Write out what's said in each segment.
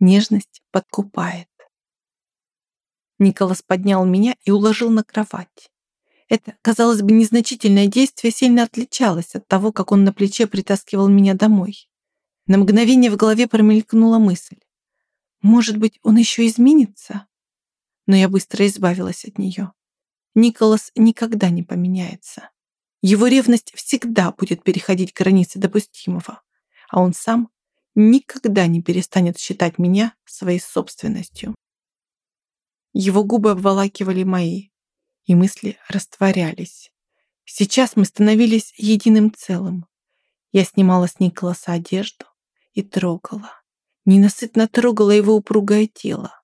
Нежность подкупает. Николас поднял меня и уложил на кровать. Это, казалось бы, незначительное действие сильно отличалось от того, как он на плече притаскивал меня домой. На мгновение в голове промелькнула мысль. Может быть, он еще изменится? Но я быстро избавилась от нее. Николас никогда не поменяется. Его ревность всегда будет переходить границы допустимого, а он сам никогда не перестанет считать меня своей собственностью. Его губы обволакивали мои, и мысли растворялись. Сейчас мы становились единым целым. Я снимала с Николаса одежду и трогала. Ненасытно трогала его упругое тело.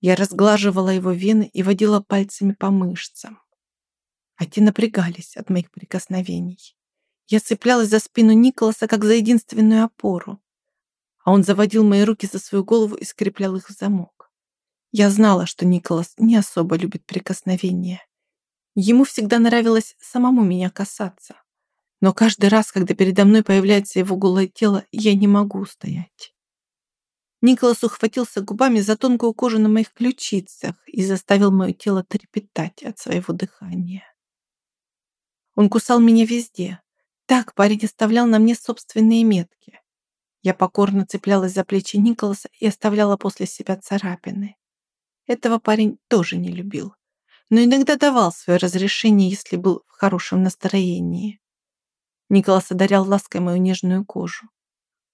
Я разглаживала его вены и водила пальцами по мышцам. А те напрягались от моих прикосновений. Я цеплялась за спину Николаса, как за единственную опору, а он заводил мои руки за свою голову и скреплял их в замок. Я знала, что Николас не особо любит прикосновения. Ему всегда нравилось самому меня касаться. Но каждый раз, когда передо мной появляется его голое тело, я не могу устоять. Николас ухватился губами за тонкую кожу на моих ключицах и заставил мое тело трепетать от своего дыхания. Он кусал меня везде. Так парень оставлял на мне собственные метки. Я покорно цеплялась за плечи Николаса и оставляла после себя царапины. Этого парень тоже не любил но иногда давал свое разрешение, если был в хорошем настроении. Николас одарял лаской мою нежную кожу.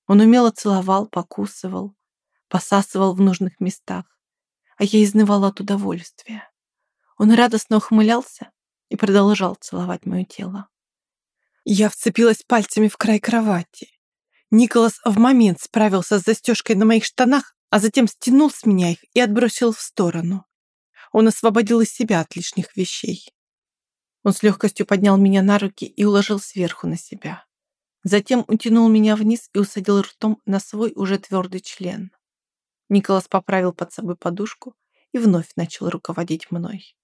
Он умело целовал, покусывал, посасывал в нужных местах, а я изнывала от удовольствия. Он радостно ухмылялся и продолжал целовать мое тело. Я вцепилась пальцами в край кровати. Николас в момент справился с застежкой на моих штанах, а затем стянул с меня их и отбросил в сторону. Он освободил из себя от лишних вещей. Он с легкостью поднял меня на руки и уложил сверху на себя. Затем утянул меня вниз и усадил ртом на свой уже твердый член. Николас поправил под собой подушку и вновь начал руководить мной.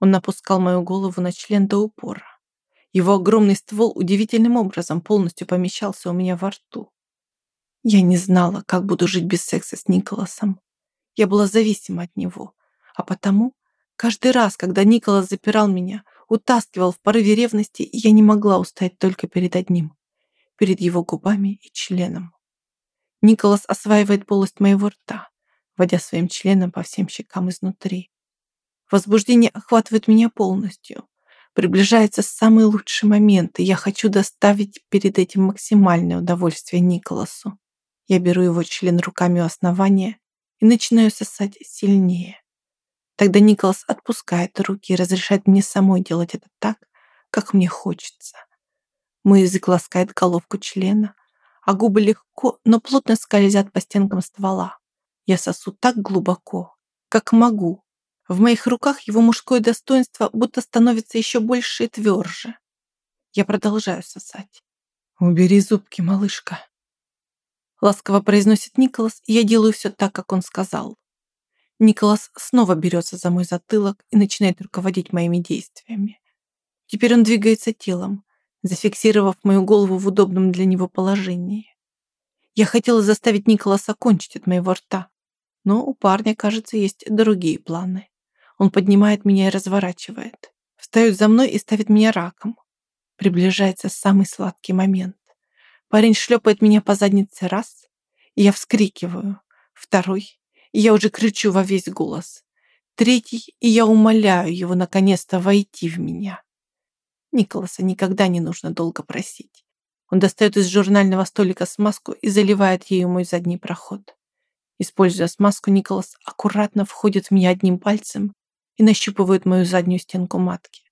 Он напускал мою голову на член до упора. Его огромный ствол удивительным образом полностью помещался у меня во рту. Я не знала, как буду жить без секса с Николасом. Я была зависима от него, а потому, каждый раз, когда Николас запирал меня, утаскивал в порыве ревности, я не могла устоять только перед одним, перед его губами и членом. Николас осваивает полость моего рта, водя своим членом по всем щекам изнутри. Возбуждение охватывает меня полностью. Приближается самый лучший момент, и я хочу доставить перед этим максимальное удовольствие Николасу. Я беру его член руками у основания и начинаю сосать сильнее. Тогда Николас отпускает руки и разрешает мне самой делать это так, как мне хочется. Мой язык ласкает головку члена, а губы легко, но плотно скользят по стенкам ствола. Я сосу так глубоко, как могу. В моих руках его мужское достоинство будто становится еще больше и тверже. Я продолжаю сосать. «Убери зубки, малышка», — ласково произносит Николас, и я делаю все так, как он сказал. Николас снова берется за мой затылок и начинает руководить моими действиями. Теперь он двигается телом, зафиксировав мою голову в удобном для него положении. Я хотела заставить Николаса кончить от моего рта, но у парня, кажется, есть другие планы. Он поднимает меня и разворачивает. Встает за мной и ставит меня раком. Приближается самый сладкий момент. Парень шлепает меня по заднице раз, и я вскрикиваю. Второй, и я уже кричу во весь голос. Третий, и я умоляю его наконец-то войти в меня. Николаса никогда не нужно долго просить. Он достает из журнального столика смазку и заливает ею мой задний проход. Используя смазку, Николас аккуратно входит в меня одним пальцем и нащупывает мою заднюю стенку матки.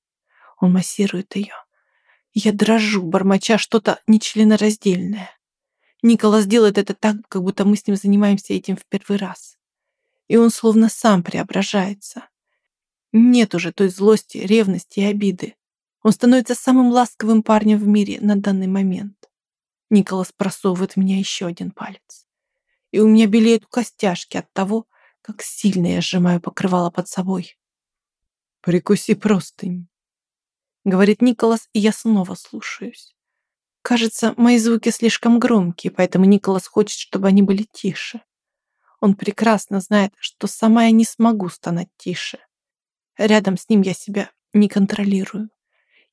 Он массирует ее. Я дрожу, бормоча что-то нечленораздельное. Николас делает это так, как будто мы с ним занимаемся этим в первый раз и он словно сам преображается. Нет уже той злости, ревности и обиды. Он становится самым ласковым парнем в мире на данный момент. Николас просовывает в меня еще один палец. И у меня белеют костяшки от того, как сильно я сжимаю покрывало под собой. «Прикуси простынь», — говорит Николас, и я снова слушаюсь. Кажется, мои звуки слишком громкие, поэтому Николас хочет, чтобы они были тише. Он прекрасно знает, что сама я не смогу стонать тише. Рядом с ним я себя не контролирую.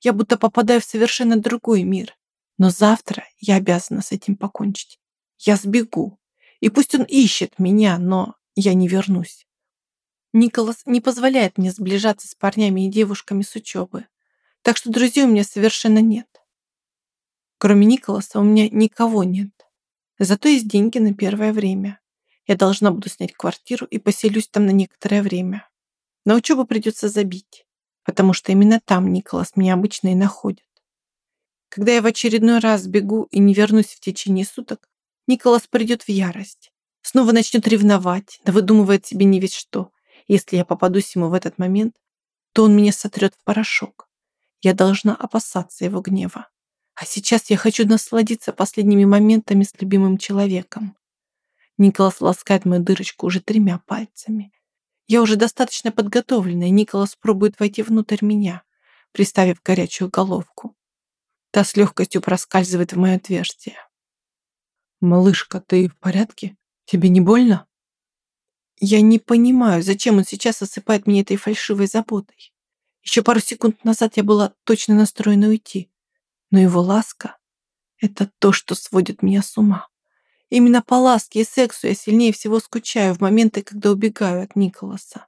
Я будто попадаю в совершенно другой мир. Но завтра я обязана с этим покончить. Я сбегу. И пусть он ищет меня, но я не вернусь. Николас не позволяет мне сближаться с парнями и девушками с учебы. Так что друзей у меня совершенно нет. Кроме Николаса у меня никого нет. Зато есть деньги на первое время. Я должна буду снять квартиру и поселюсь там на некоторое время. На учебу придется забить, потому что именно там Николас меня обычно и находит. Когда я в очередной раз бегу и не вернусь в течение суток, Николас придет в ярость. Снова начнет ревновать, да выдумывает себе не весь что. Если я попадусь ему в этот момент, то он меня сотрет в порошок. Я должна опасаться его гнева. А сейчас я хочу насладиться последними моментами с любимым человеком. Николас ласкает мою дырочку уже тремя пальцами. Я уже достаточно подготовлена, и Николас пробует войти внутрь меня, приставив горячую головку. Та с легкостью проскальзывает в мое отверстие. «Малышка, ты в порядке? Тебе не больно?» Я не понимаю, зачем он сейчас осыпает меня этой фальшивой заботой. Еще пару секунд назад я была точно настроена уйти. Но его ласка — это то, что сводит меня с ума. Именно по ласке и сексу я сильнее всего скучаю в моменты, когда убегаю от Николаса.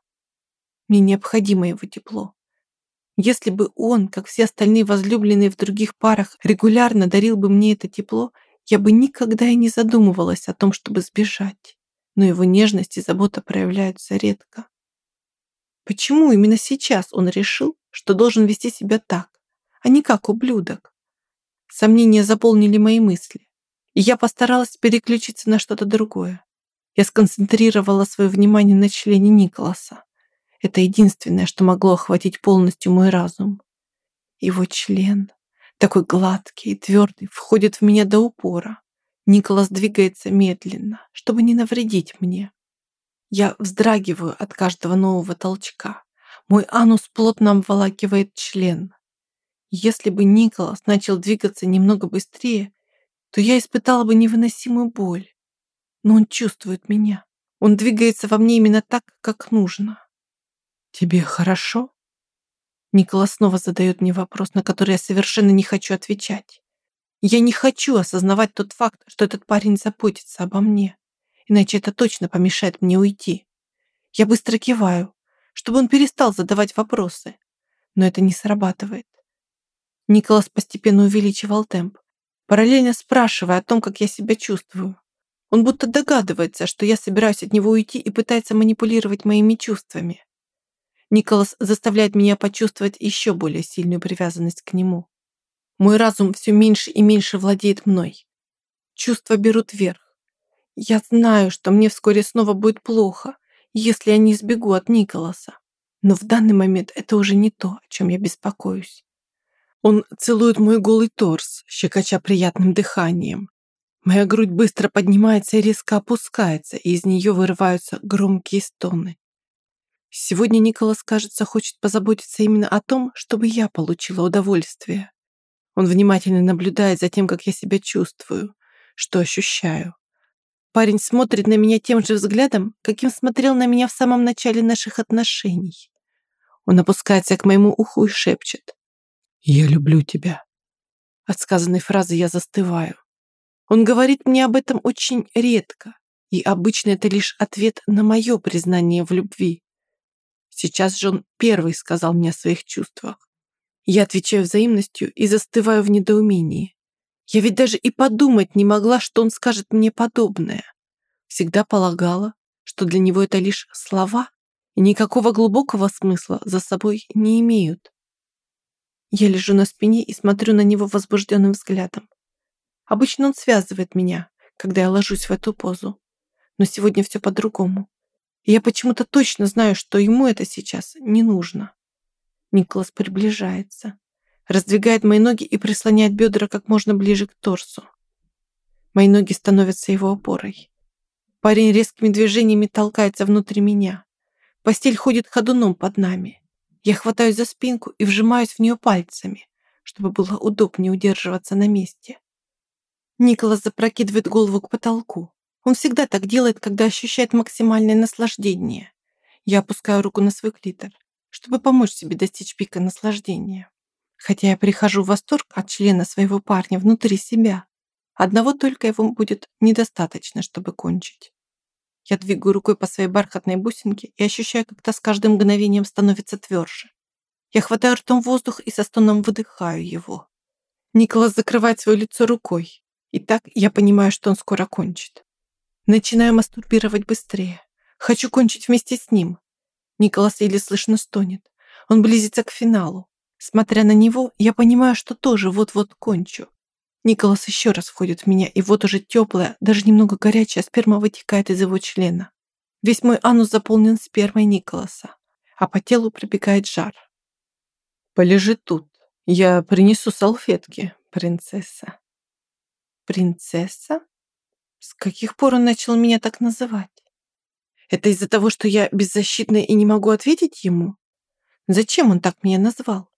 Мне необходимо его тепло. Если бы он, как все остальные возлюбленные в других парах, регулярно дарил бы мне это тепло, я бы никогда и не задумывалась о том, чтобы сбежать. Но его нежность и забота проявляются редко. Почему именно сейчас он решил, что должен вести себя так, а не как ублюдок? Сомнения заполнили мои мысли и я постаралась переключиться на что-то другое. Я сконцентрировала свое внимание на члене Николаса. Это единственное, что могло охватить полностью мой разум. Его член, такой гладкий и твердый, входит в меня до упора. Николас двигается медленно, чтобы не навредить мне. Я вздрагиваю от каждого нового толчка. Мой анус плотно обволакивает член. Если бы Николас начал двигаться немного быстрее, то я испытала бы невыносимую боль. Но он чувствует меня. Он двигается во мне именно так, как нужно. «Тебе хорошо?» Николас снова задает мне вопрос, на который я совершенно не хочу отвечать. Я не хочу осознавать тот факт, что этот парень заботится обо мне, иначе это точно помешает мне уйти. Я быстро киваю, чтобы он перестал задавать вопросы, но это не срабатывает. Николас постепенно увеличивал темп, параллельно спрашивая о том, как я себя чувствую. Он будто догадывается, что я собираюсь от него уйти и пытается манипулировать моими чувствами. Николас заставляет меня почувствовать еще более сильную привязанность к нему. Мой разум все меньше и меньше владеет мной. Чувства берут верх. Я знаю, что мне вскоре снова будет плохо, если я не сбегу от Николаса. Но в данный момент это уже не то, о чем я беспокоюсь. Он целует мой голый торс, щекоча приятным дыханием. Моя грудь быстро поднимается и резко опускается, и из нее вырываются громкие стоны. Сегодня Николас, кажется, хочет позаботиться именно о том, чтобы я получила удовольствие. Он внимательно наблюдает за тем, как я себя чувствую, что ощущаю. Парень смотрит на меня тем же взглядом, каким смотрел на меня в самом начале наших отношений. Он опускается к моему уху и шепчет. «Я люблю тебя». От сказанной фразы я застываю. Он говорит мне об этом очень редко, и обычно это лишь ответ на мое признание в любви. Сейчас же он первый сказал мне о своих чувствах. Я отвечаю взаимностью и застываю в недоумении. Я ведь даже и подумать не могла, что он скажет мне подобное. Всегда полагала, что для него это лишь слова и никакого глубокого смысла за собой не имеют. Я лежу на спине и смотрю на него возбужденным взглядом. Обычно он связывает меня, когда я ложусь в эту позу. Но сегодня все по-другому. И я почему-то точно знаю, что ему это сейчас не нужно. Николас приближается, раздвигает мои ноги и прислоняет бедра как можно ближе к торсу. Мои ноги становятся его опорой. Парень резкими движениями толкается внутрь меня. Постель ходит ходуном под нами. Я хватаюсь за спинку и вжимаюсь в нее пальцами, чтобы было удобнее удерживаться на месте. Николас запрокидывает голову к потолку, Он всегда так делает, когда ощущает максимальное наслаждение. Я опускаю руку на свой клитор, чтобы помочь себе достичь пика наслаждения. Хотя я прихожу в восторг от члена своего парня внутри себя. Одного только его будет недостаточно, чтобы кончить. Я двигаю рукой по своей бархатной бусинке и ощущаю, как та с каждым мгновением становится тверже. Я хватаю ртом воздух и со стоном выдыхаю его. Николас закрывает свое лицо рукой. И так я понимаю, что он скоро кончит. Начинаю мастурбировать быстрее. Хочу кончить вместе с ним. Николас еле слышно стонет. Он близится к финалу. Смотря на него, я понимаю, что тоже вот-вот кончу. Николас еще раз входит в меня, и вот уже теплая, даже немного горячая сперма вытекает из его члена. Весь мой анус заполнен спермой Николаса, а по телу пробегает жар. «Полежи тут. Я принесу салфетки, принцесса». «Принцесса? С каких пор он начал меня так называть? Это из-за того, что я беззащитная и не могу ответить ему? Зачем он так меня назвал?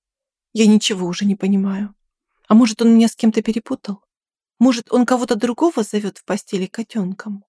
Я ничего уже не понимаю. А может, он меня с кем-то перепутал? Может, он кого-то другого зовет в постели котенком?